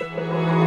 Música